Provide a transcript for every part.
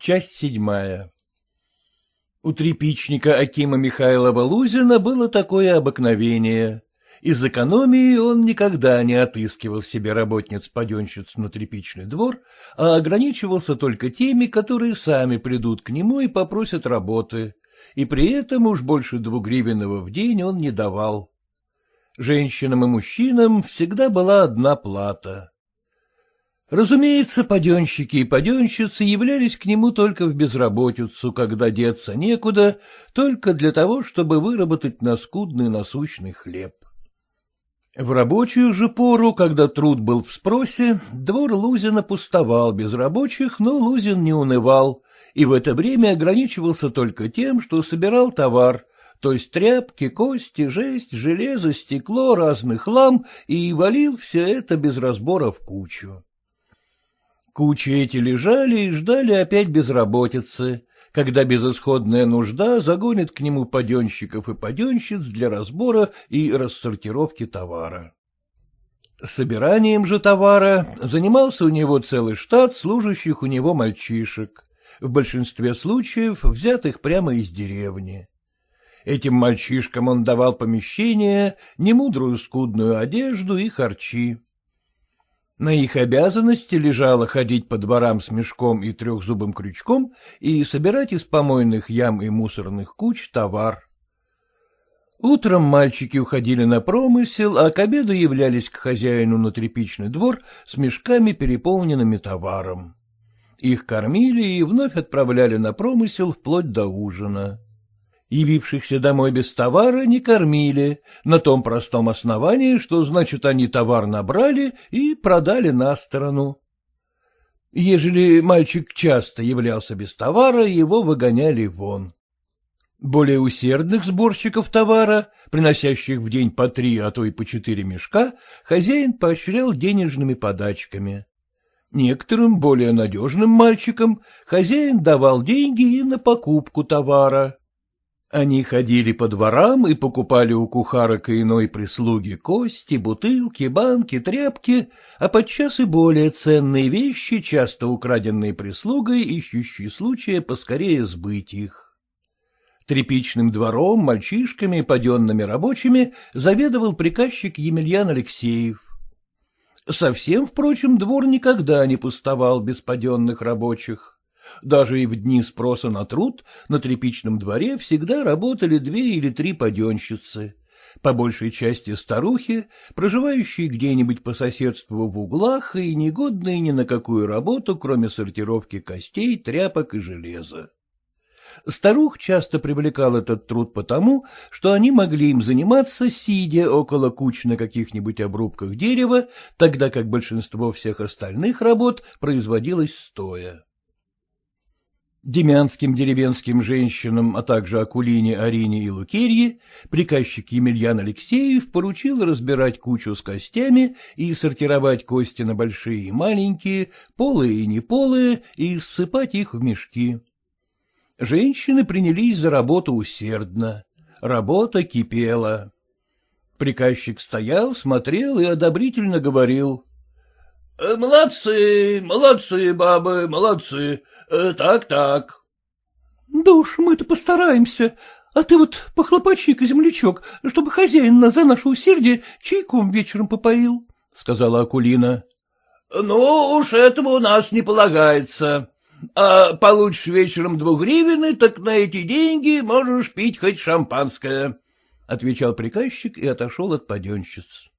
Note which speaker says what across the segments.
Speaker 1: Часть седьмая У трепичника Акима Михайлова Лузина было такое обыкновение. Из экономии он никогда не отыскивал себе работниц-паденщиц на тряпичный двор, а ограничивался только теми, которые сами придут к нему и попросят работы, и при этом уж больше двугривенного в день он не давал. Женщинам и мужчинам всегда была одна плата. Разумеется, паденщики и паденщицы являлись к нему только в безработицу, когда деться некуда, только для того, чтобы выработать на скудный насущный хлеб. В рабочую же пору, когда труд был в спросе, двор Лузина пустовал без рабочих, но Лузин не унывал, и в это время ограничивался только тем, что собирал товар, то есть тряпки, кости, жесть, железо, стекло, разный хлам, и валил все это без разбора в кучу. Кучи эти лежали и ждали опять безработицы, когда безысходная нужда загонит к нему паденщиков и паденщиц для разбора и рассортировки товара. Собиранием же товара занимался у него целый штат служащих у него мальчишек, в большинстве случаев взятых прямо из деревни. Этим мальчишкам он давал помещение, немудрую скудную одежду и харчи. На их обязанности лежало ходить по дворам с мешком и трехзубым крючком и собирать из помойных ям и мусорных куч товар. Утром мальчики уходили на промысел, а к обеду являлись к хозяину на тряпичный двор с мешками, переполненными товаром. Их кормили и вновь отправляли на промысел вплоть до ужина. Явившихся домой без товара не кормили, на том простом основании, что, значит, они товар набрали и продали на сторону. Ежели мальчик часто являлся без товара, его выгоняли вон. Более усердных сборщиков товара, приносящих в день по три, а то и по четыре мешка, хозяин поощрял денежными подачками. Некоторым более надежным мальчикам хозяин давал деньги и на покупку товара. Они ходили по дворам и покупали у кухарок и иной прислуги кости, бутылки, банки, тряпки, а подчас и более ценные вещи, часто украденные прислугой, ищущие случая поскорее сбыть их. Тряпичным двором, мальчишками паденными рабочими заведовал приказчик Емельян Алексеев. Совсем, впрочем, двор никогда не пустовал без паденных рабочих. Даже и в дни спроса на труд на тряпичном дворе всегда работали две или три паденщицы, по большей части старухи, проживающие где-нибудь по соседству в углах и негодные ни на какую работу, кроме сортировки костей, тряпок и железа. Старух часто привлекал этот труд потому, что они могли им заниматься, сидя около куч на каких-нибудь обрубках дерева, тогда как большинство всех остальных работ производилось стоя. Демянским деревенским женщинам, а также Акулине, Арине и Лукерье, приказчик Емельян Алексеев поручил разбирать кучу с костями и сортировать кости на большие и маленькие, полые и неполые, и ссыпать их в мешки. Женщины принялись за работу усердно. Работа кипела. Приказчик стоял, смотрел и одобрительно говорил. — Молодцы, молодцы, бабы, молодцы. Так-так.
Speaker 2: — Да уж мы-то постараемся, а ты вот похлопочи-ка, землячок, чтобы хозяин нас за наше усердие чайком вечером попоил, — сказала Акулина.
Speaker 1: — Ну уж этого у нас не полагается. А получишь вечером двугривины, так на эти деньги можешь пить хоть шампанское, — отвечал приказчик и отошел от паденщиц.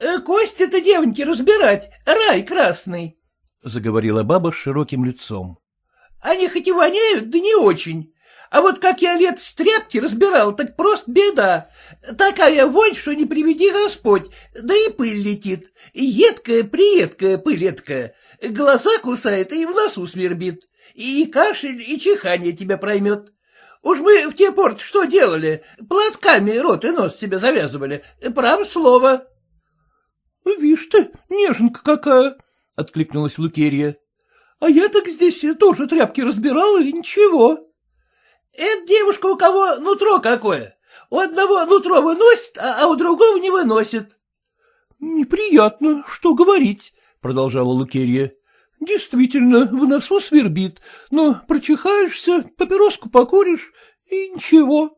Speaker 2: Э, — Кости-то, девоньки, разбирать, рай красный, —
Speaker 1: заговорила баба с широким лицом.
Speaker 2: — Они хоть и воняют, да не очень. А вот как я лет с тряпки разбирал, так просто беда. Такая вонь, что не приведи Господь, да и пыль летит. Едкая, приедкая пыль эткая. Глаза кусает и в носу свербит. И кашель, и чихание тебя проймет. Уж мы в те порт что делали? Платками рот и нос себе завязывали. Право слово. — Вишь ты, неженка какая! — откликнулась Лукерья. — А я так здесь тоже тряпки разбирала, и ничего. — Это девушка у кого нутро какое. У одного нутро выносит, а, а у другого не выносит. — Неприятно, что говорить, — продолжала Лукерья. —— Действительно, в носу свербит, но прочихаешься, папироску покуришь, и ничего. —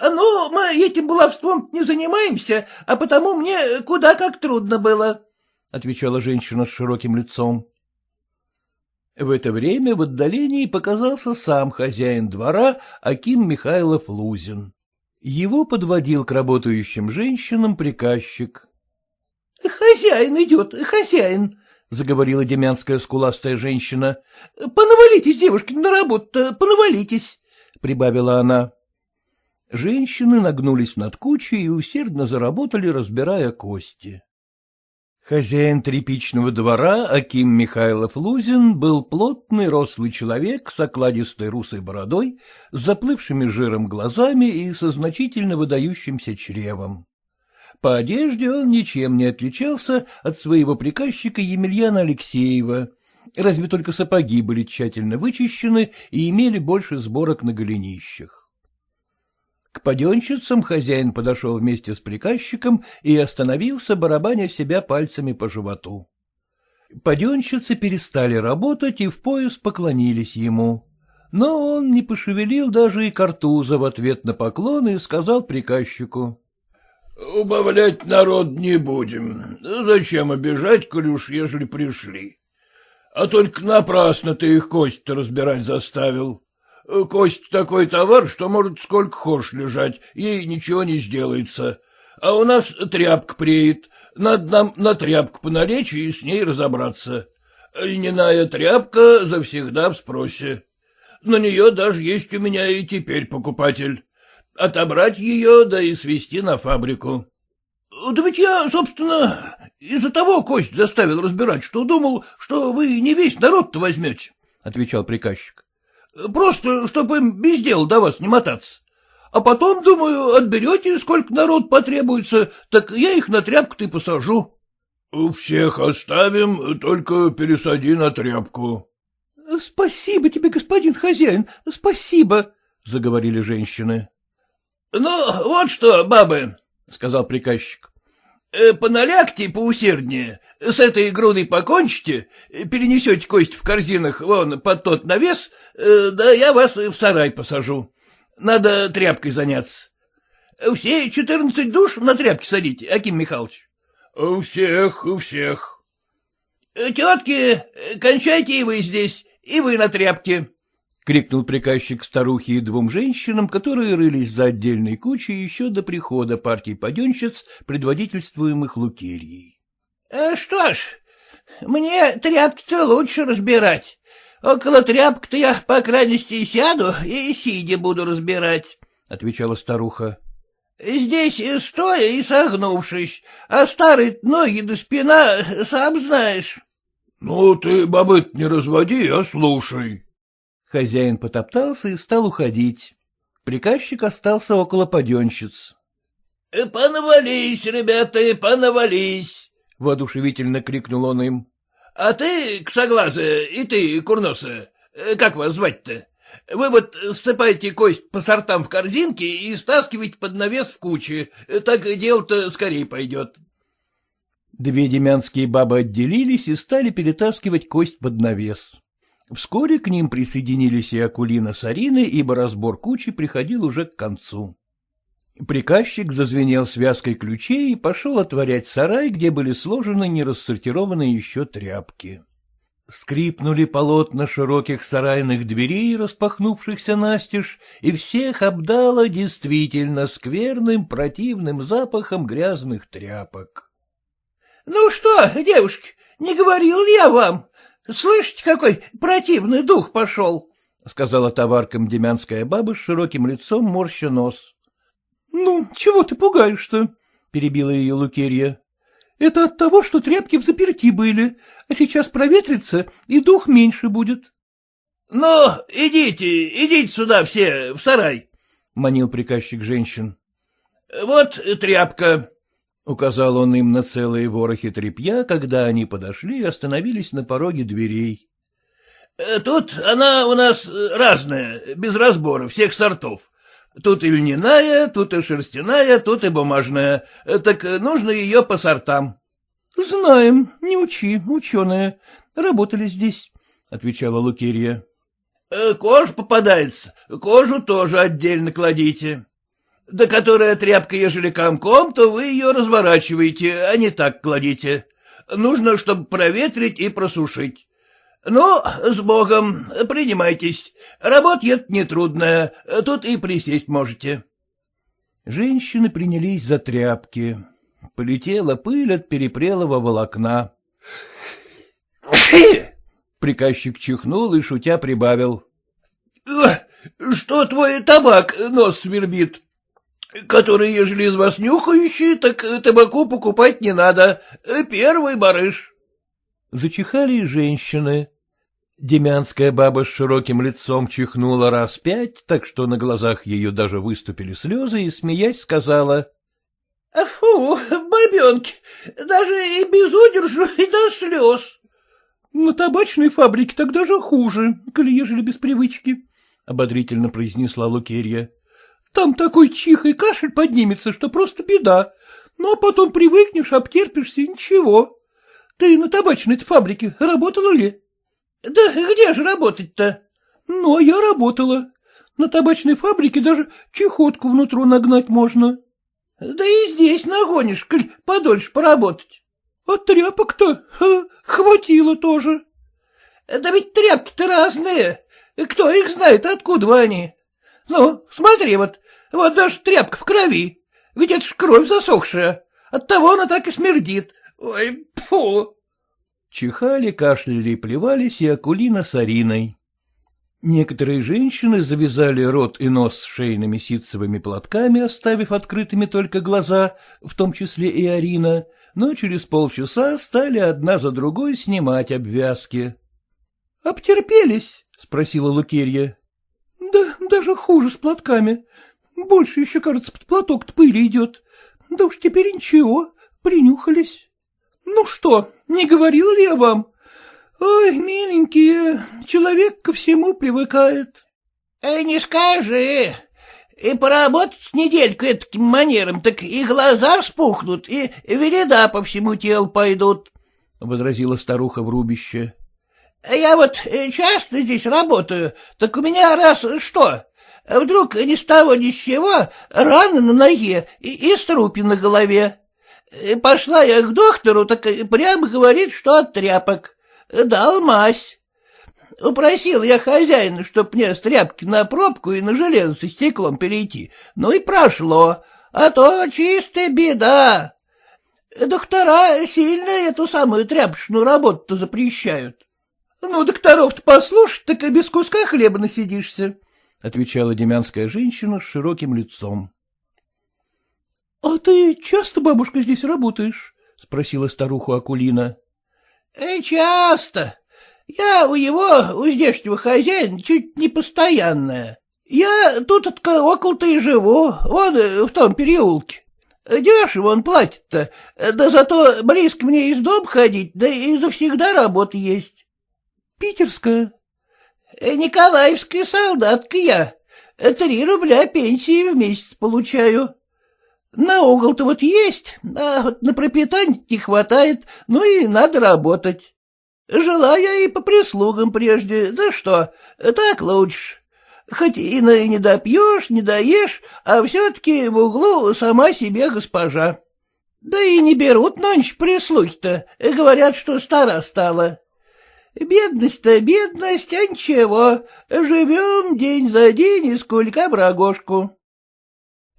Speaker 2: Ну, мы этим баловством не занимаемся, а потому мне куда как трудно было, — отвечала женщина с широким лицом.
Speaker 1: В это время в отдалении показался сам хозяин двора Аким Михайлов Лузин. Его подводил к работающим женщинам приказчик.
Speaker 2: — Хозяин идет, хозяин, — заговорила демянская скуластая женщина. — Понавалитесь, девушки, на работу понавалитесь, — прибавила она.
Speaker 1: Женщины нагнулись над кучей и усердно заработали, разбирая кости. Хозяин тряпичного двора, Аким Михайлов Лузин, был плотный рослый человек с окладистой русой бородой, с заплывшими жиром глазами и со значительно выдающимся чревом. По одежде он ничем не отличался от своего приказчика Емельяна Алексеева, разве только сапоги были тщательно вычищены и имели больше сборок на голенищах. К паденщицам хозяин подошел вместе с приказчиком и остановился, барабаня себя пальцами по животу. Паденщицы перестали работать и в пояс поклонились ему. Но он не пошевелил даже и картуза в ответ на поклон и сказал приказчику.
Speaker 3: — Убавлять народ не будем. Зачем обижать, коли уж ежели пришли? А только напрасно ты их кость разбирать заставил. Кость такой товар, что может сколько хочешь лежать, ей ничего не сделается. А у нас тряпка преет, надо нам на тряпку поналечь и с ней разобраться. Льняная тряпка завсегда в спросе. На нее даже есть у меня и теперь покупатель. Отобрать ее, да и свести на фабрику.
Speaker 2: — Да ведь я, собственно, из-за того кость заставил разбирать, что думал, что вы не весь народ-то возьмете, — отвечал приказчик. Просто, чтобы им без дела до вас не мотаться. А потом, думаю, отберете, сколько народ потребуется, так я их на тряпку-то и посажу.
Speaker 3: — Всех оставим, только пересади на тряпку.
Speaker 2: — Спасибо тебе, господин хозяин, спасибо, — заговорили женщины. — Ну, вот что, бабы, — сказал приказчик. Э, — Поналягте поусерднее, с этой грудой покончите, перенесете кость в корзинах вон под тот навес, э, да я вас в сарай посажу. Надо тряпкой заняться. Все четырнадцать душ на тряпке садите, Аким Михайлович.
Speaker 3: — У всех, у всех.
Speaker 2: — Тетки, кончайте и вы здесь, и вы на тряпке крикнул приказчик старухе и двум женщинам, которые рылись за отдельной кучей еще до прихода партии паденщиц, предводительствуемых Лукерьей. «Э, — Что ж, мне тряпки-то лучше разбирать. Около тряпки-то я, по крайности, сяду и сидя буду разбирать, — отвечала старуха. — Здесь стоя и согнувшись, а старые ноги да спина, сам знаешь.
Speaker 3: — Ну, ты, бабы не разводи, а слушай,
Speaker 1: Хозяин потоптался и стал уходить. Приказчик остался около паденщиц.
Speaker 2: «Э, — Понавались, ребята, понавались! — воодушевительно крикнул он им. — А ты, ксоглазая, и ты, курноса, э, как вас звать-то? Вы вот ссыпайте кость по сортам в корзинке и стаскивайте под навес в куче, так дело-то скорее пойдет.
Speaker 1: Две демянские бабы отделились и стали перетаскивать кость под навес. Вскоре к ним присоединились и Акулина с Ариной, ибо разбор кучи приходил уже к концу. Приказчик зазвенел связкой ключей и пошел отворять сарай, где были сложены нерассортированные еще тряпки. Скрипнули полотна широких сарайных дверей, распахнувшихся настежь, и всех обдало действительно скверным противным запахом грязных тряпок.
Speaker 2: — Ну что, девушки, не говорил я вам, Слышите, какой противный дух пошел? — сказала товаркам демянская баба с широким лицом, морща нос. — Ну, чего ты пугаешь-то? — перебила ее Лукерья. — Это от того, что тряпки в заперти были, а сейчас проветрится, и дух меньше будет. — Ну, идите, идите сюда все, в сарай, — манил приказчик женщин. — Вот тряпка, Указал он им на целые ворохи тряпья, когда они подошли и остановились на пороге дверей. «Э, — Тут она у нас разная, без разбора, всех сортов. Тут и льняная, тут и шерстяная, тут и бумажная. Так нужно ее по сортам. — Знаем, не учи, ученая.
Speaker 1: работали здесь, — отвечала Лукерья.
Speaker 3: Э, — Кожа попадается, кожу тоже отдельно кладите. Да которая тряпка, ежели комком, то вы ее разворачиваете, а не так кладите. Нужно, чтобы проветрить и просушить. Ну, с Богом, принимайтесь. Работа это нетрудная, тут и присесть можете.
Speaker 1: Женщины принялись за тряпки. Полетела пыль от перепрелого волокна. Приказчик чихнул и, шутя, прибавил.
Speaker 3: — Что твой табак нос свербит? Который, ежели из вас нюхающий, так табаку покупать не надо. Первый барыш.
Speaker 1: Зачихали женщины. Демянская баба с широким лицом чихнула раз пять, так что на глазах ее даже выступили слезы, и, смеясь, сказала.
Speaker 2: — Фу, бабенки, даже и без удержу, и до слез.
Speaker 1: — На табачной фабрике так даже хуже, коли ежели без привычки, — ободрительно произнесла Лукерья. — Там такой чих и кашель поднимется, что просто беда. Ну, а потом привыкнешь, обтерпишься и ничего. Ты на табачной фабрике работала ли?
Speaker 2: — Да где же работать-то?
Speaker 1: — Ну, а я работала. На табачной фабрике даже чехотку внутрь нагнать можно.
Speaker 2: — Да и здесь нагонишь, коль подольше поработать.
Speaker 1: — А тряпок-то хватило тоже.
Speaker 2: — Да ведь тряпки-то разные. Кто их знает, откуда они? Ну, смотри, вот, вот даже тряпка в крови. Ведь это ж кровь засохшая. Оттого она так и смердит. Ой, фу.
Speaker 1: Чихали, кашляли и плевались и Акулина с Ариной. Некоторые женщины завязали рот и нос шейными ситцевыми платками, оставив открытыми только глаза, в том числе и Арина, но через полчаса стали одна за другой снимать обвязки. — Обтерпелись? — спросила Лукерья. — Да даже хуже с платками. Больше еще, кажется, под платок пыли идет. Да уж теперь ничего, принюхались. Ну что, не говорил ли я вам? Ой, миленькие, человек ко всему привыкает.
Speaker 2: Эй, не скажи. И поработать с неделькой таким манером, так и глаза вспухнут, и вереда по всему телу пойдут, — возразила старуха в рубище. — Я вот часто здесь работаю, так у меня раз что, вдруг ни с того ни с сего рана на ноге и, и струпи на голове. Э, пошла я к доктору, так прямо говорит, что от тряпок. Дал мазь. Упросил я хозяина, чтоб мне с тряпки на пробку и на железо со стеклом перейти. Ну и прошло. А то чистая беда. Доктора сильно эту самую тряпочную работу запрещают. — Ну, докторов-то послушать, так и без куска хлеба насидишься, — отвечала демянская женщина с широким лицом. — А ты часто, бабушка, здесь работаешь? — спросила старуху Акулина. «Э, — Часто. Я у его, у здешнего хозяина, чуть не постоянная. Я тут около-то и живу, вон э, в том переулке. Дешево он платит-то, да зато близко мне из дома ходить, да и завсегда работа есть. — Питерская? Э, — Николаевская солдатка я. Три рубля пенсии в месяц получаю. На угол-то вот есть, а вот на пропитание не хватает, ну и надо работать. Жила я и по прислугам прежде, да что, так лучше. Хоть и не допьешь, не доешь, а все-таки в углу сама себе госпожа. Да и не берут ночь прислуги-то, говорят, что стара стала. Бедность-то бедность, а ничего, живем день за день и сколько брагошку.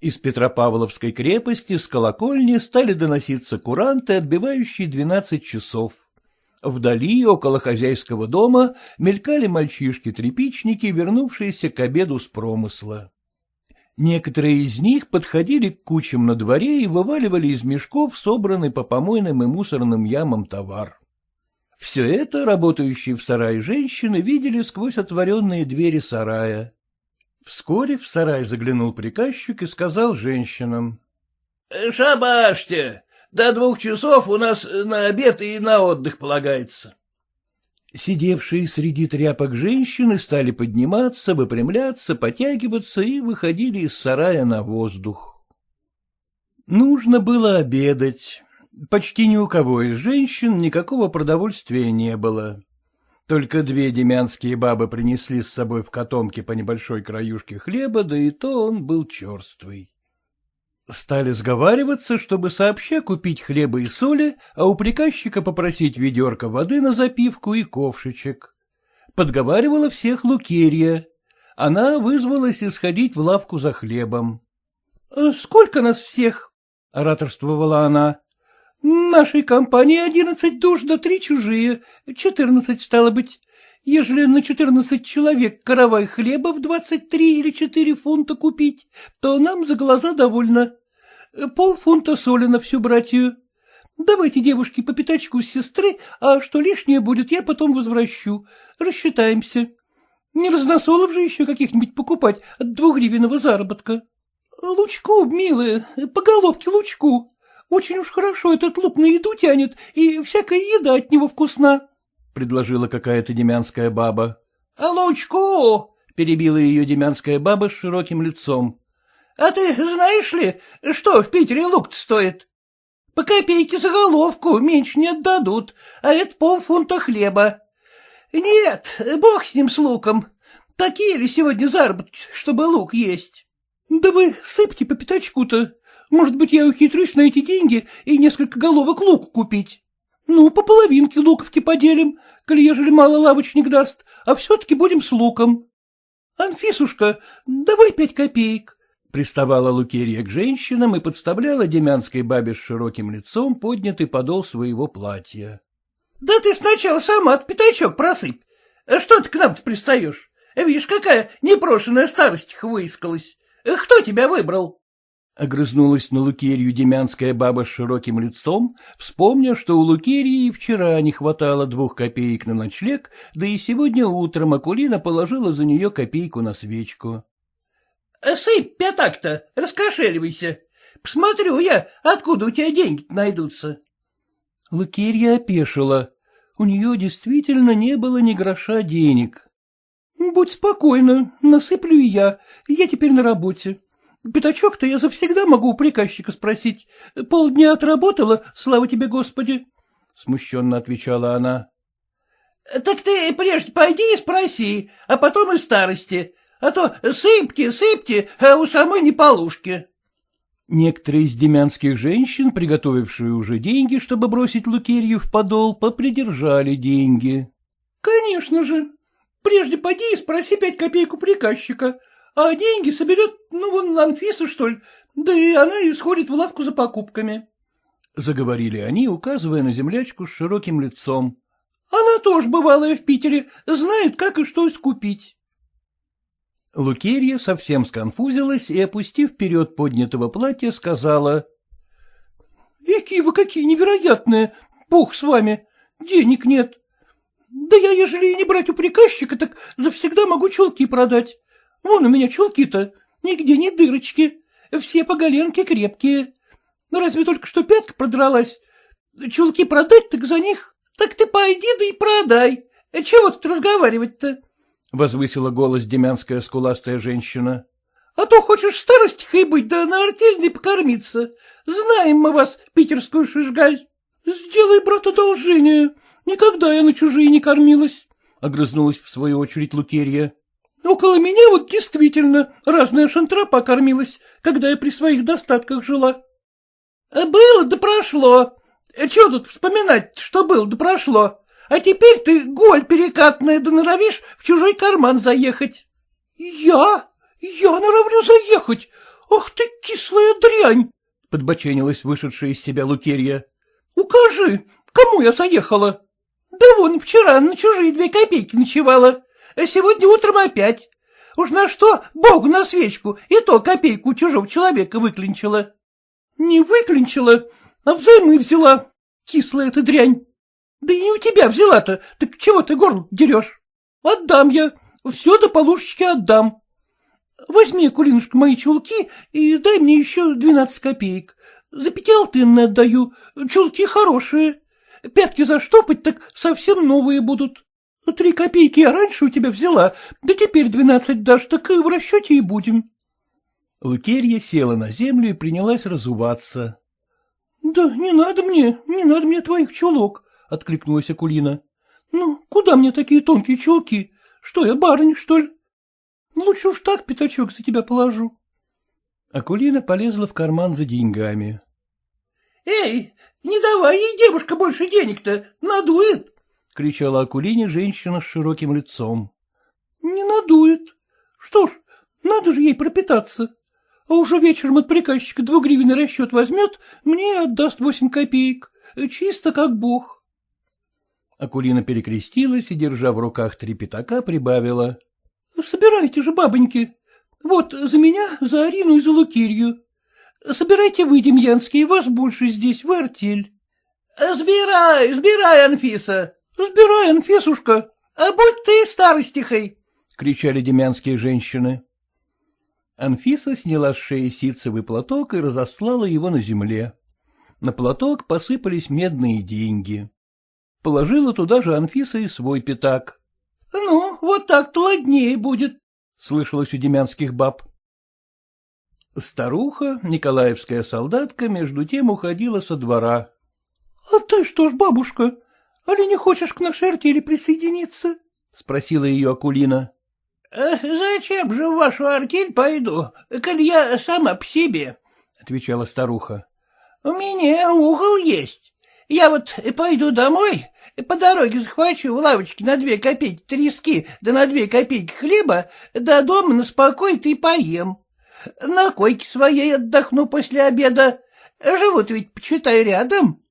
Speaker 2: Из Петропавловской крепости с колокольни стали доноситься куранты, отбивающие двенадцать часов. Вдали, около хозяйского дома, мелькали мальчишки-тряпичники, вернувшиеся к обеду с промысла. Некоторые из них подходили к кучам на дворе и вываливали из мешков собранный по помойным и мусорным ямам товар. Все это работающие в сарае женщины видели сквозь отворенные двери сарая. Вскоре в сарай заглянул приказчик и сказал женщинам. — Шабашьте, до двух часов у нас на обед и на отдых полагается. Сидевшие среди тряпок женщины стали подниматься, выпрямляться, потягиваться и выходили из сарая на воздух. Нужно было обедать. Почти ни у кого из женщин никакого продовольствия не было.
Speaker 1: Только две демянские бабы принесли с собой в котомке по небольшой краюшке хлеба, да и то он был черствый. Стали сговариваться, чтобы сообща купить хлеба и соли, а у приказчика попросить ведерко воды на запивку и ковшичек. Подговаривала всех Лукерья. Она вызвалась исходить в лавку за хлебом.
Speaker 2: — Сколько нас всех? — ораторствовала она. — Нашей компании одиннадцать душ да три чужие, четырнадцать стало быть. Ежели на четырнадцать человек каравай хлеба в двадцать три или четыре фунта купить, то нам за глаза довольно. Полфунта соли на всю братью. Давайте, девушки, по пятачку с сестры, а что лишнее будет, я потом возвращу. Рассчитаемся. Не разносолов же еще каких-нибудь покупать от двухгривенного заработка. Лучку, милая, по головке лучку. Очень уж хорошо этот лук на еду тянет, и всякая еда от него вкусна, — предложила какая-то демянская баба. — лучку? — перебила ее демянская баба с широким лицом. — А ты знаешь ли, что в Питере лук стоит? По копейке за головку меньше не отдадут, а это полфунта хлеба. Нет, бог с ним с луком. Такие ли сегодня заработки, чтобы лук есть? Да вы сыпьте по пятачку-то. Может быть, я ухитрюсь на эти деньги и несколько головок луку купить. Ну, по половинке луковки поделим, коли ежели мало лавочник даст, а все-таки будем с луком. Анфисушка, давай пять копеек.
Speaker 1: Приставала Лукерья к женщинам и подставляла демянской бабе с широким лицом поднятый подол своего платья.
Speaker 2: — Да ты сначала сама от пятачок просыпь. Что ты к нам-то пристаешь? Видишь, какая непрошенная старость выискалась. Кто тебя выбрал?
Speaker 1: Огрызнулась на Лукерью демянская баба с широким лицом, вспомнив, что у Лукерии вчера не хватало двух копеек на ночлег, да и сегодня утром Акулина положила за нее копейку на свечку.
Speaker 2: — Сыпь пятак-то, раскошеливайся. Посмотрю я, откуда у тебя деньги найдутся.
Speaker 1: Лукерья опешила. У нее действительно не было ни гроша денег.
Speaker 2: — Будь спокойна, насыплю и я, я теперь на работе. Пятачок-то я завсегда могу у приказчика спросить. Полдня отработала, слава тебе, Господи.
Speaker 1: — смущенно отвечала она.
Speaker 2: — Так ты прежде пойди и спроси, а потом и старости, а то сыпьте, сыпьте, а у самой не полушки.
Speaker 1: Некоторые из демянских женщин, приготовившие уже деньги, чтобы бросить Лукерью в подол, попридержали деньги.
Speaker 2: — Конечно же. Прежде поди и спроси пять копеек у приказчика, а деньги соберет, ну, вон Анфиса, что ли, да и она и сходит в лавку за покупками.
Speaker 1: Заговорили они, указывая на землячку с широким лицом.
Speaker 2: — Она тоже бывалая в Питере, знает, как и что искупить.
Speaker 1: Лукерья совсем сконфузилась и, опустив вперед поднятого платья, сказала.
Speaker 2: — Какие вы какие невероятные! Бог с вами! Денег нет! Да я, ежели и не брать у приказчика, так завсегда могу чулки продать. Вон у меня чулки-то, нигде не дырочки, все по голенке крепкие. Ну, разве только что пятка продралась. Чулки продать, так за них. Так ты пойди да и продай. Чего тут разговаривать-то?
Speaker 1: — возвысила голос демянская скуластая женщина.
Speaker 2: — А то хочешь в старости быть, да на артельной покормиться. Знаем мы вас, питерскую шишгаль. — Сделай, брат, одолжение. Никогда я на чужие не кормилась, — огрызнулась в свою очередь Лукерья. — Около меня вот действительно разная шантра покормилась, когда я при своих достатках жила. — Было да прошло. Чего тут вспоминать, что было да прошло? А теперь ты, голь перекатная, да норовишь в чужой карман заехать. — Я? Я норовлю заехать? Ах ты, кислая дрянь! — подбоченилась вышедшая из себя Лукерья. — Укажи, кому я заехала? — Да вон, вчера на чужие две копейки ночевала, а сегодня утром опять. Уж на что Богу на свечку, и то копейку чужого человека выклинчила. — Не выклинчила, а взаймы взяла, кислая ты дрянь. Да и не у тебя взяла-то, так чего ты горло дерешь? Отдам я, все до полушечки отдам. Возьми, Кулинушка, мои чулки и дай мне еще двенадцать копеек. За пятиалтынные отдаю, чулки хорошие. Пятки заштопать, так совсем новые будут. Три копейки я раньше у тебя взяла, да теперь двенадцать дашь, так и в расчете и будем.
Speaker 1: Лукерья села на землю и принялась разуваться.
Speaker 2: — Да не надо мне, не надо мне твоих чулок, — откликнулась Акулина. —— Ну, куда мне такие тонкие чулки? Что я, барыня, что ли? Лучше уж так пятачок за тебя положу.
Speaker 1: Акулина полезла в карман за деньгами.
Speaker 2: — Эй, не давай ей, девушка, больше денег-то, надует!
Speaker 1: — кричала Акулине женщина с широким лицом.
Speaker 2: — Не надует. Что ж, надо же ей пропитаться. А уже вечером от приказчика двугривенный расчет возьмет, мне отдаст восемь копеек. Чисто как бог.
Speaker 1: Акулина перекрестилась и, держа в руках три пятака, прибавила.
Speaker 2: — Собирайте же, бабоньки. Вот за меня, за Арину и за Лукирью. Собирайте вы, Демьянский, вас больше здесь, в артель. — Сбирай, сбирай, Анфиса. — Сбирай, Анфисушка. А будь ты старостихой, —
Speaker 1: кричали демянские женщины. Анфиса сняла с шеи ситцевый платок и разослала его на земле. На платок посыпались медные деньги. Положила туда же Анфиса и свой пятак.
Speaker 2: — Ну, вот так-то ладнее будет, —
Speaker 1: слышалось у демянских баб. Старуха, николаевская солдатка, между тем уходила со двора.
Speaker 2: — А ты что ж, бабушка, али не хочешь к нашей артели присоединиться?
Speaker 1: — спросила ее Акулина.
Speaker 2: Э, — Зачем же в вашу артель пойду, коль я сама по себе? — отвечала старуха. — У меня угол есть. Я вот пойду домой, по дороге захвачу в лавочке на две копейки трески, да на две копейки хлеба, до дома на спокой и поем. На койке своей отдохну после обеда. Живут ведь, почитай, рядом.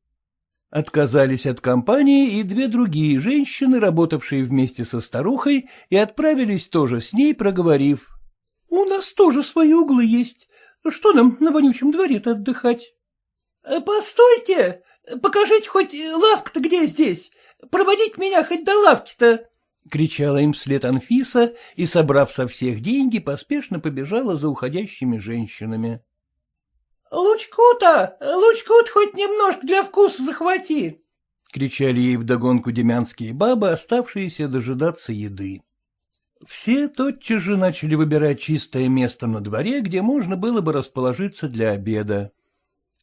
Speaker 1: Отказались от компании и две другие женщины, работавшие вместе со старухой, и отправились тоже с ней, проговорив.
Speaker 2: — У нас тоже свои углы есть. Что нам на вонючем дворе-то отдыхать? — Постойте, покажите хоть лавка-то где здесь. Проводить меня хоть до лавки-то.
Speaker 1: — кричала им вслед Анфиса и, собрав со всех деньги, поспешно побежала за уходящими женщинами.
Speaker 2: — Лучку-то, лучку-то хоть немножко для вкуса захвати!
Speaker 1: — кричали ей вдогонку демянские бабы, оставшиеся дожидаться еды. Все тотчас же начали выбирать чистое место на дворе, где можно было бы расположиться для обеда.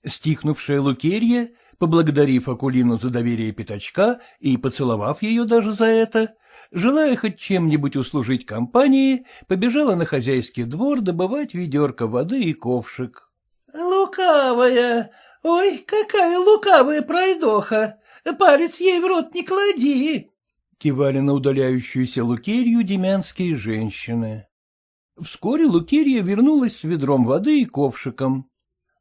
Speaker 1: Стихнувшая Лукерья, поблагодарив Акулину за доверие пятачка и поцеловав ее даже за это, желая хоть чем-нибудь услужить компании, побежала на хозяйский двор добывать ведерко воды и ковшик.
Speaker 2: Лукавая! Ой, какая лукавая пройдоха! Палец ей в рот не клади!
Speaker 1: Кивали на удаляющуюся Лукерью демянские женщины. Вскоре Лукерья вернулась с ведром воды и ковшиком.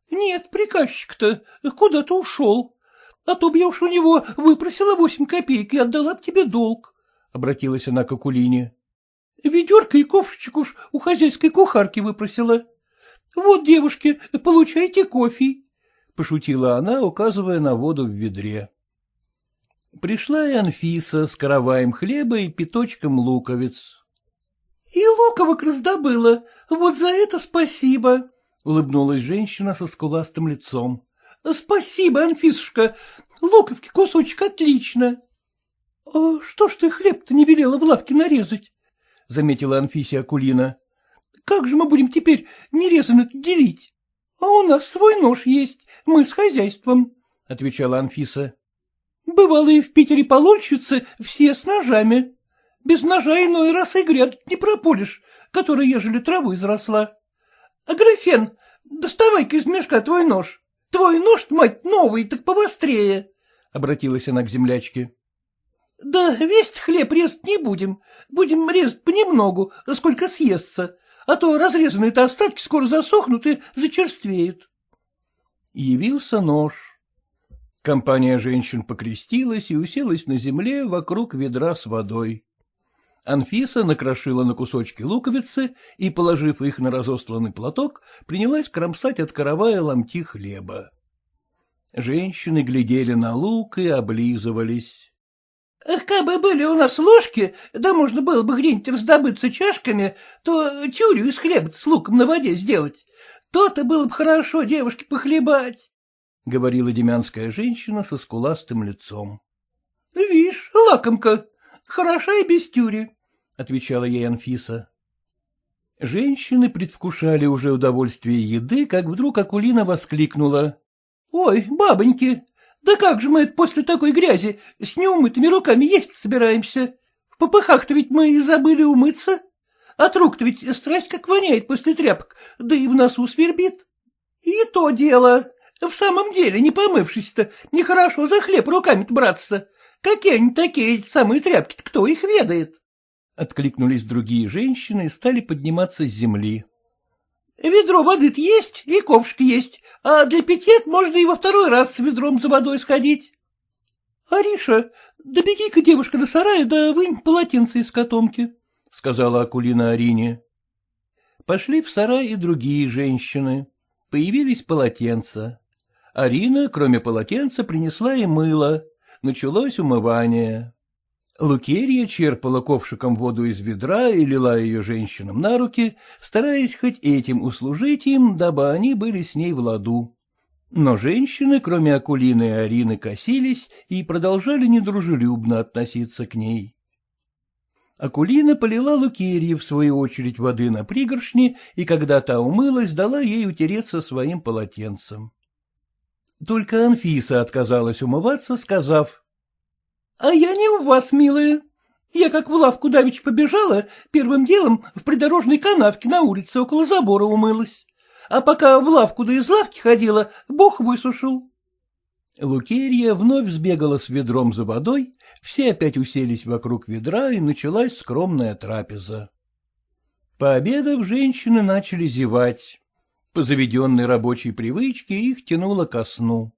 Speaker 2: — Нет, приказчик-то куда-то ушел. А то б я уж у него выпросила восемь копеек и отдала б тебе долг, — обратилась она к Акулине. — Ведерко и ковшичек уж у хозяйской кухарки выпросила. — Вот, девушки, получайте кофе, — пошутила она, указывая на воду в ведре.
Speaker 1: Пришла и Анфиса с караваем хлеба и пяточком луковиц.
Speaker 2: — И луковок раздобыла, вот за это спасибо, — улыбнулась женщина со скуластым лицом. — Спасибо, Анфисушка, луковки кусочек отлично. — А что ж ты хлеб-то не велела в лавке нарезать? — заметила Анфисия Акулина. Как же мы будем теперь нерезанно делить? А у нас свой нож есть, мы с хозяйством, — отвечала Анфиса. Бывалые в Питере полольщицы все с ножами. Без ножа иной раз и гряд не прополишь, которая ежели траву изросла. Аграфен, доставай-ка из мешка твой нож. Твой нож, мать, новый, так повострее, — обратилась она к землячке. — Да весь хлеб резать не будем, будем резать понемногу, сколько съестся, а то разрезанные-то остатки скоро засохнут и зачерствеют.
Speaker 1: Явился нож. Компания женщин покрестилась и уселась на земле вокруг ведра с водой. Анфиса накрошила на кусочки луковицы и, положив их на разосланный платок, принялась кромсать от каравая ломти хлеба. Женщины глядели на лук и облизывались.
Speaker 2: — Кабы были у нас ложки, да можно было бы где-нибудь раздобыться чашками, то тюрю из хлеба с луком на воде сделать. То-то было бы хорошо девушке похлебать, — говорила демянская женщина со скуластым лицом. — Вишь, лакомка, хороша и без тюри, — отвечала ей Анфиса.
Speaker 1: Женщины предвкушали уже удовольствие еды, как вдруг Акулина воскликнула.
Speaker 2: — Ой, бабоньки, Да как же мы это после такой грязи с неумытыми руками есть собираемся? В попыхах-то ведь мы и забыли умыться. От рук-то ведь страсть как воняет после тряпок, да и в носу свербит. И то дело. В самом деле, не помывшись-то, нехорошо за хлеб руками-то браться. Какие они такие, эти самые тряпки кто их ведает?
Speaker 1: Откликнулись другие женщины и стали подниматься с земли.
Speaker 2: Ведро воды есть, и ковшик есть, а для питья можно и во второй раз с ведром за водой сходить. — Ариша, да беги-ка, девушка, до сарая, да вынь полотенце из котомки, — сказала Акулина Арине. Пошли в сарай и другие женщины. Появились полотенца. Арина, кроме полотенца, принесла и мыло. Началось умывание. Лукерья черпала ковшиком воду из ведра и лила ее женщинам на руки, стараясь хоть этим услужить им, дабы они были с ней в ладу. Но женщины, кроме Акулины и Арины, косились и продолжали недружелюбно относиться к ней. Акулина полила Лукерье, в свою очередь, воды на пригоршни, и когда та умылась, дала ей утереться своим полотенцем. Только Анфиса отказалась умываться, сказав, — А я не в вас, милая. Я как в лавку давич побежала, первым делом в придорожной канавке на улице около забора умылась. А пока в лавку да из лавки ходила, бог высушил. Лукерья вновь сбегала с ведром за водой, все опять уселись вокруг ведра, и началась скромная трапеза. Пообедав, женщины начали зевать. По заведенной рабочей привычке их тянуло ко сну.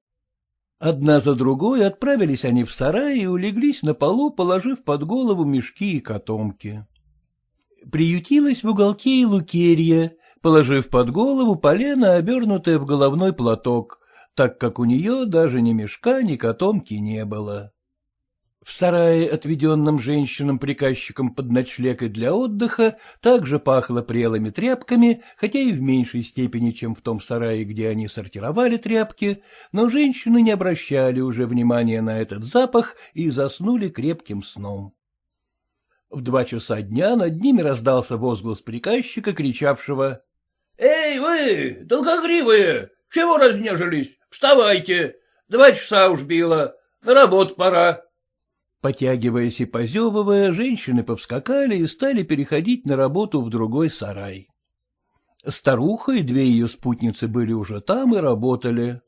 Speaker 2: Одна за другой отправились они в сарай и улеглись на полу, положив под голову мешки и котомки. Приютилась в уголке и лукерья, положив под голову полено, обернутое в головной платок, так как у нее даже ни мешка, ни котомки не было. В сарае, отведенном женщинам-приказчикам под ночлег и для отдыха, также пахло прелыми тряпками, хотя и в меньшей степени, чем в том сарае, где они сортировали тряпки, но женщины не обращали уже внимания на этот запах и заснули крепким сном. В два часа дня над ними раздался возглас приказчика, кричавшего
Speaker 3: «Эй, вы, долгогривые, чего разнежились? Вставайте! Два часа уж било, на работу пора!»
Speaker 1: Потягиваясь и позевывая, женщины повскакали и стали переходить на работу в другой сарай. Старуха и две ее спутницы были уже там и работали.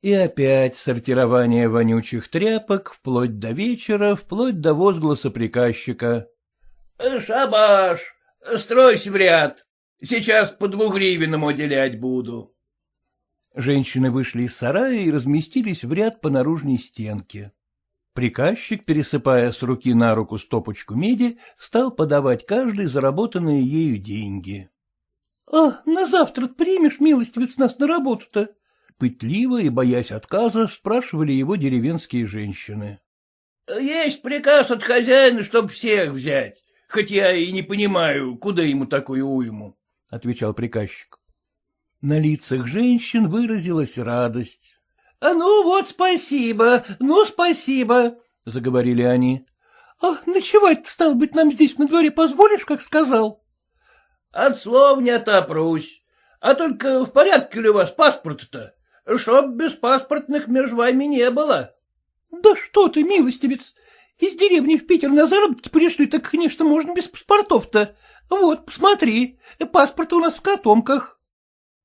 Speaker 1: И опять сортирование вонючих тряпок, вплоть до вечера, вплоть до возгласа приказчика.
Speaker 3: — Шабаш! Стройся в ряд! Сейчас по двугривенному уделять буду.
Speaker 1: Женщины вышли из сарая и разместились в ряд по наружной стенке. Приказчик, пересыпая с руки на руку стопочку меди, стал подавать каждый заработанные ею деньги.
Speaker 2: — А на завтра примешь, милостивец, нас на работу-то?
Speaker 1: Пытливо и боясь отказа, спрашивали его деревенские женщины.
Speaker 3: — Есть приказ от хозяина, чтобы всех взять, хоть я и не понимаю, куда ему такую уйму, — отвечал приказчик.
Speaker 1: На лицах женщин выразилась радость.
Speaker 2: — Ну вот, спасибо, ну спасибо, — заговорили они. — А ночевать стал быть, нам здесь на дворе позволишь, как сказал?
Speaker 3: — От слов не отопрусь. А только в порядке ли у вас паспорт-то? Чтоб без паспортных между вами не было.
Speaker 2: — Да что ты, милостивец, из деревни в Питер на заработки пришли, так, конечно, можно без паспортов-то. Вот, посмотри, паспорт у нас в котомках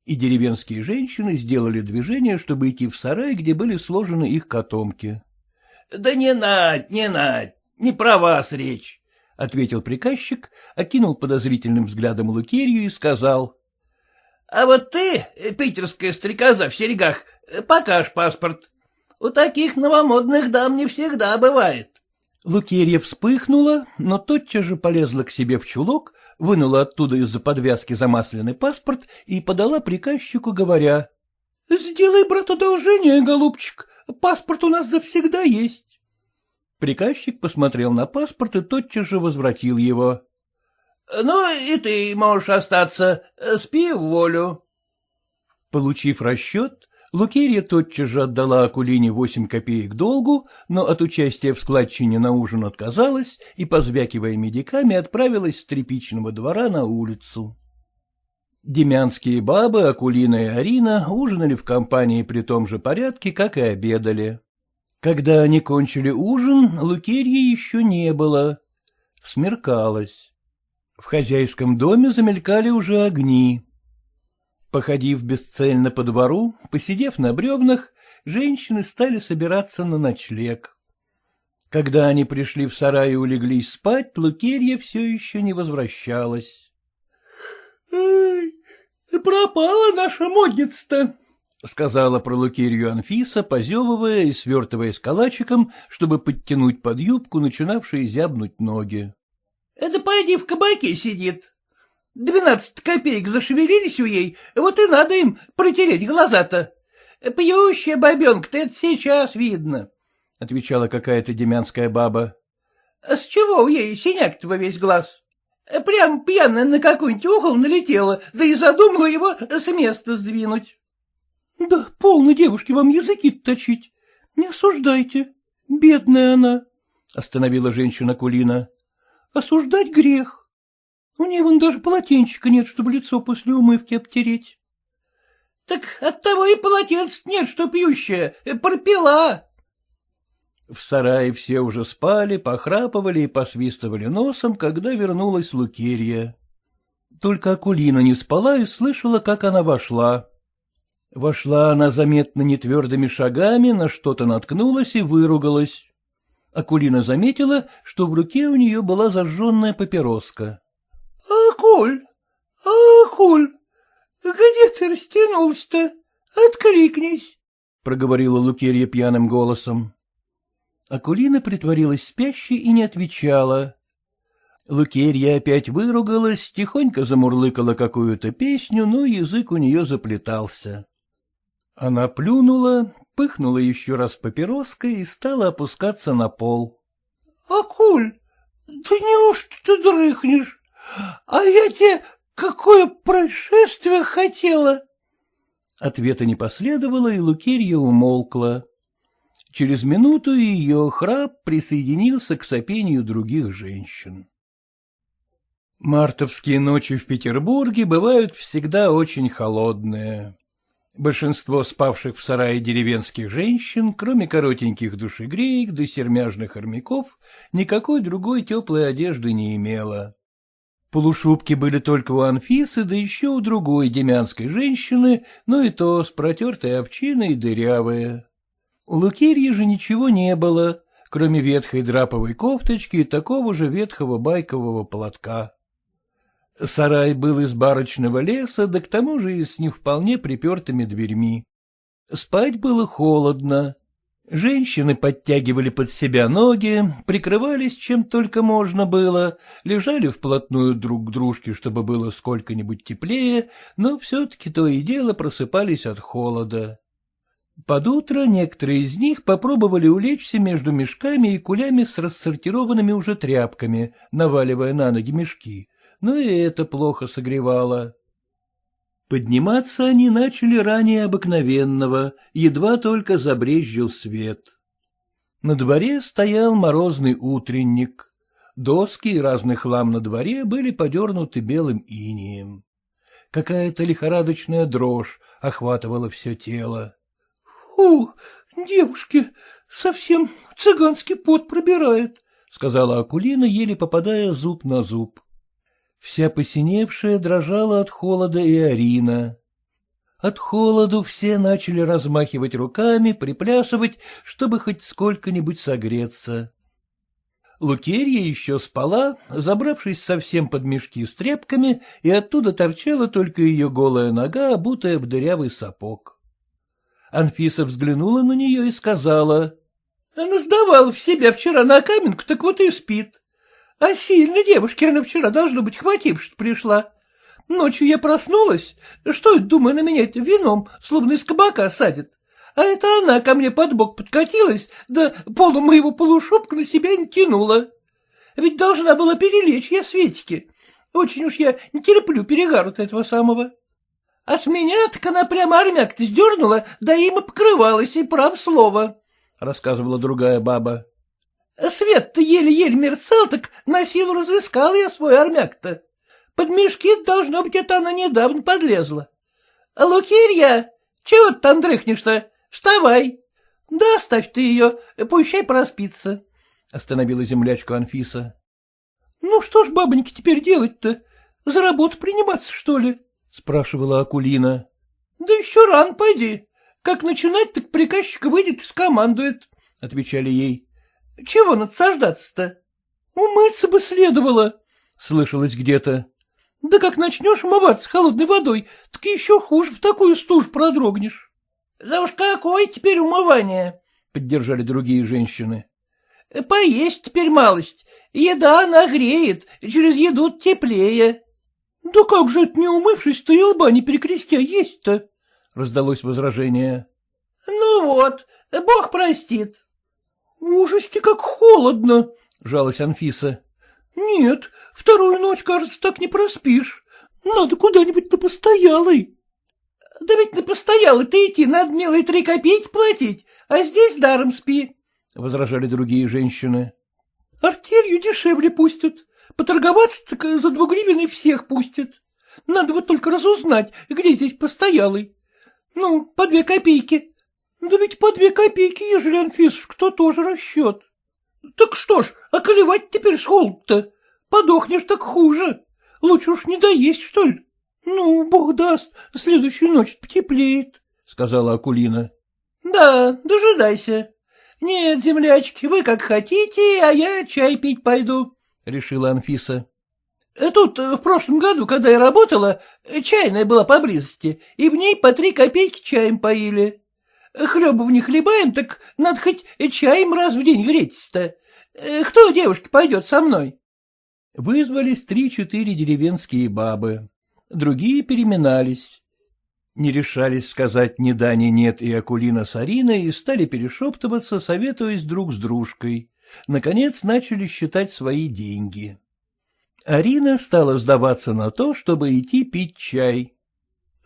Speaker 1: и деревенские женщины сделали движение, чтобы идти в сарай, где были сложены их котомки.
Speaker 3: — Да не нать, не нать, не про вас речь, — ответил приказчик, окинул подозрительным взглядом Лукерью и сказал. — А вот ты, питерская стрекоза в серегах, покажь паспорт. У таких новомодных дам не всегда бывает.
Speaker 1: Лукерья вспыхнула, но тотчас же полезла к себе в чулок вынула оттуда из-за подвязки замасленный паспорт и подала приказчику, говоря.
Speaker 2: — Сделай, брат, одолжение, голубчик, паспорт у нас завсегда есть.
Speaker 1: Приказчик посмотрел на паспорт и тотчас же возвратил его.
Speaker 3: — Ну, и ты можешь остаться, спи в волю.
Speaker 1: Получив расчет, Лукерья тотчас же отдала Акулине восемь копеек долгу, но от участия в складчине на ужин отказалась и, позвякивая медиками, отправилась с тряпичного двора на улицу. Демянские бабы, Акулина и Арина ужинали в компании при том же порядке, как и обедали. Когда они кончили ужин, Лукерьи еще не было. Смеркалось. В хозяйском доме замелькали уже огни. Походив бесцельно по двору, посидев на бревнах, женщины стали собираться на ночлег. Когда они пришли в сарай и улеглись спать, Лукерья все еще не возвращалась.
Speaker 2: — пропала наша модница-то, — сказала про Лукерью Анфиса, позевывая и свертываясь калачиком, чтобы подтянуть под юбку начинавшие зябнуть ноги. — Это пойди в кабаке сидит. Двенадцать копеек зашевелились у ей, вот и надо им протереть глаза-то. Пьющая бабенка-то это сейчас видно, — отвечала какая-то демянская баба. — С чего у ей синяк-то во весь глаз? Прям пьяная на какой-нибудь угол налетела, да и задумала его с места сдвинуть. — Да полно девушки вам языки точить. Не осуждайте. Бедная она, — остановила женщина Кулина. — Осуждать грех. У нее вон даже полотенчика нет, чтобы лицо после умывки обтереть. — Так оттого и полотенец нет, что пьющая, пропила. В сарае все уже спали, похрапывали и посвистывали носом, когда вернулась Лукерья. Только Акулина не спала и слышала, как она вошла. Вошла она заметно нетвердыми шагами, на что-то наткнулась и выругалась. Акулина заметила, что в руке у нее была зажженная папироска. Акуль, Акуль, где ты растянулся-то? Откликнись, — проговорила Лукерья пьяным голосом. Акулина притворилась спящей и не отвечала. Лукерья опять выругалась, тихонько замурлыкала какую-то песню, но язык у нее заплетался. Она плюнула, пыхнула еще раз папироской и стала опускаться на пол. — Акуль, ты неужто ты дрыхнешь? А я тебе какое происшествие хотела? Ответа не последовало, и Лукерья умолкла. Через минуту ее храп присоединился к сопению других женщин. Мартовские ночи в Петербурге бывают всегда очень холодные. Большинство спавших в сарае деревенских женщин, кроме коротеньких душегреек да сермяжных армяков, никакой другой теплой одежды не имело. Полушубки были только у Анфисы, да еще у другой демянской женщины, но и то с протертой овчиной и дырявая. У Лукерьи же ничего не было, кроме ветхой драповой кофточки и такого же ветхого байкового платка. Сарай был из барочного леса, да к тому же и с не вполне припертыми дверьми. Спать было холодно. Женщины подтягивали под себя ноги, прикрывались чем только можно было, лежали вплотную друг к дружке, чтобы было сколько-нибудь теплее, но все-таки то и дело просыпались от холода. Под утро некоторые из них попробовали улечься между мешками и кулями с рассортированными уже тряпками, наваливая на ноги мешки, но и это плохо согревало. Подниматься они начали ранее обыкновенного, едва только забрезжил свет. На дворе стоял морозный утренник. Доски и разный хлам на дворе были подернуты белым инием. Какая-то лихорадочная дрожь охватывала все тело. — Фу, девушки, совсем цыганский пот пробирает, — сказала Акулина, еле попадая зуб на зуб. Вся посиневшая дрожала от холода и Арина. От холоду все начали размахивать руками, приплясывать, чтобы хоть сколько-нибудь согреться. Лукерья еще спала, забравшись совсем под мешки с тряпками, и оттуда торчала только ее голая нога, обутая в дырявый сапог. Анфиса взглянула на нее и сказала. — Она сдавала в себя вчера на каменку, так вот и спит. А сильно девушке она вчера, должно быть, хватив, что пришла. Ночью я проснулась, что, думаю, на меня вином, словно из кабака садит. А это она ко мне под бок подкатилась, да полу моего полушубка на себя не тянула. Ведь должна была перелечь я Светике. Очень уж я не терплю перегару этого самого. А с меня так она прямо армяк-то сдернула, да им и покрывалась, и прав слово, — рассказывала другая баба. Свет-то еле-еле мерцал, так на силу разыскал я свой армяк-то. Под мешки, должно быть, это она недавно подлезла. — Лукирья, чего ты там дрыхнешь-то? Вставай. — Да оставь ты ее, пущай проспится, — остановила землячку Анфиса. — Ну что ж, бабоньки, теперь делать-то? За работу приниматься, что ли? — спрашивала Акулина. — Да еще рано пойди. Как начинать, так приказчик выйдет и скомандует, — отвечали ей. — Чего надсаждаться-то? — Умыться бы следовало, — слышалось где-то. — Да как начнешь умываться холодной водой, так еще хуже в такую стужу продрогнешь. — Да уж какое теперь умывание, — поддержали другие женщины. — Поесть теперь малость, еда нагреет, через еду теплее. — Да как же это не умывшись-то и лба не перекрестя есть-то? — раздалось возражение. — Ну вот, бог простит. — Ужасти, как холодно, — жалась Анфиса. — Нет, вторую ночь, кажется, так не проспишь. Надо куда-нибудь на постоялый. — Да ведь на постоялый ты идти надо, милые, три копейки платить, а здесь даром спи, — возражали другие женщины. — Артелью дешевле пустят. Поторговаться так за двугривенный всех пустят. Надо вот только разузнать, где здесь постоялый. Ну, по две копейки. Да ведь по две копейки, ежели, Анфисушка, то тоже расчет. Так что ж, околевать теперь с холод-то? Подохнешь так хуже. Лучше уж не доесть, что ли? Ну, бог даст, следующую ночь потеплеет, — сказала Акулина. — Да, дожидайся. Нет, землячки, вы как хотите, а я чай пить пойду, — решила Анфиса. Тут в прошлом году, когда я работала, чайная была поблизости, и в ней по три копейки чаем поили. Хлебов не хлебаем, так надо хоть чаем раз в день греть-то. Кто, девушка, пойдет со мной? Вызвались три-четыре деревенские бабы. Другие переминались. Не решались сказать ни да, ни нет и Акулина с Ариной и стали перешептываться, советуясь друг с дружкой. Наконец начали считать свои деньги. Арина стала сдаваться на то, чтобы идти пить чай.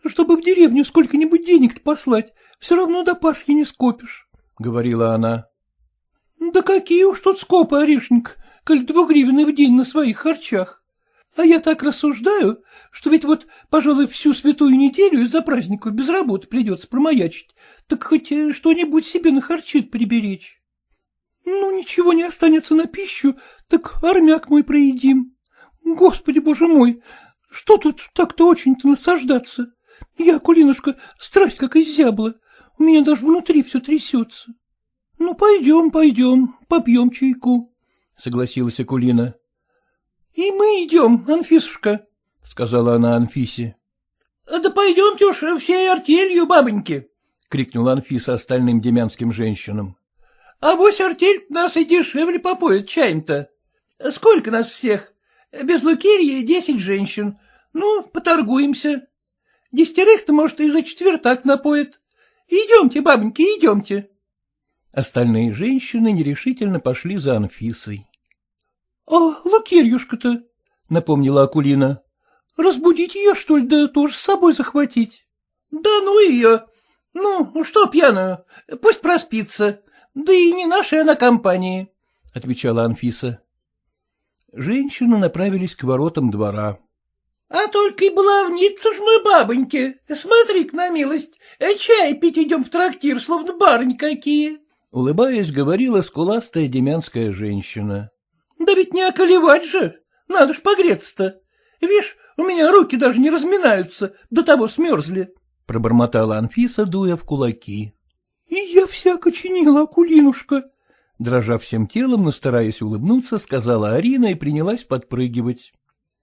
Speaker 2: — Чтобы в деревню сколько-нибудь денег-то послать, все равно до Пасхи не скопишь, — говорила она. — Да какие уж тут скопы, Орешник, коль двугривенный в день на своих харчах. А я так рассуждаю, что ведь вот, пожалуй, всю святую неделю из-за праздника без работы придется промаячить, так хоть э, что-нибудь себе на харчит приберечь. Ну, ничего не останется на пищу, так армяк мой проедим. Господи, боже мой, что тут так-то очень-то насаждаться? Я, Кулинушка, страсть как изябла, у меня даже внутри все трясется. Ну, пойдем, пойдем, попьем чайку, — согласилась Акулина. — И мы идем, Анфисушка, — сказала она Анфисе. — Да пойдемте уж всей артелью, бабоньки, — крикнула Анфиса остальным демянским женщинам. — А вось артель нас и дешевле попоет чаем-то. Сколько нас всех? Без лукерья десять женщин. Ну, поторгуемся. Десятерых-то, может, и за четвертак напоит. Идемте, бабоньки, идемте. Остальные женщины нерешительно пошли за Анфисой. — А лукерьюшка-то, — напомнила Акулина, — разбудить ее, что ли, да тоже с собой захватить? — Да ну ее! Ну, что пьяную, пусть проспится, да и не нашей она компании, — отвечала Анфиса. Женщины направились к воротам двора. — А только и баловница ж мы, бабоньки, смотри-ка на милость, чай пить идем в трактир, словно барынь какие. Улыбаясь, говорила скуластая демянская женщина. — Да ведь не околевать же, надо ж погреться-то. Видишь, у меня руки даже не разминаются, до того смерзли, — пробормотала Анфиса, дуя в кулаки. — И я вся коченила, Акулинушка, Дрожа всем телом, но стараясь улыбнуться, сказала Арина и принялась подпрыгивать. —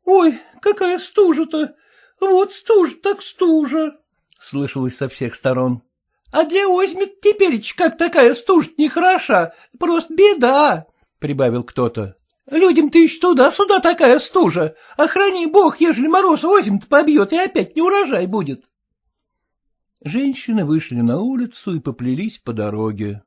Speaker 2: Ой, какая стужа-то! Вот стужа так стужа! — слышалось со всех сторон. — А для возьмет теперь, как такая стужа нехороша, просто беда! — прибавил кто-то. — Людям-то еще туда-сюда такая стужа, охрани бог, ежели мороз озим-то побьет, и опять не урожай будет. Женщины вышли на улицу и поплелись по дороге.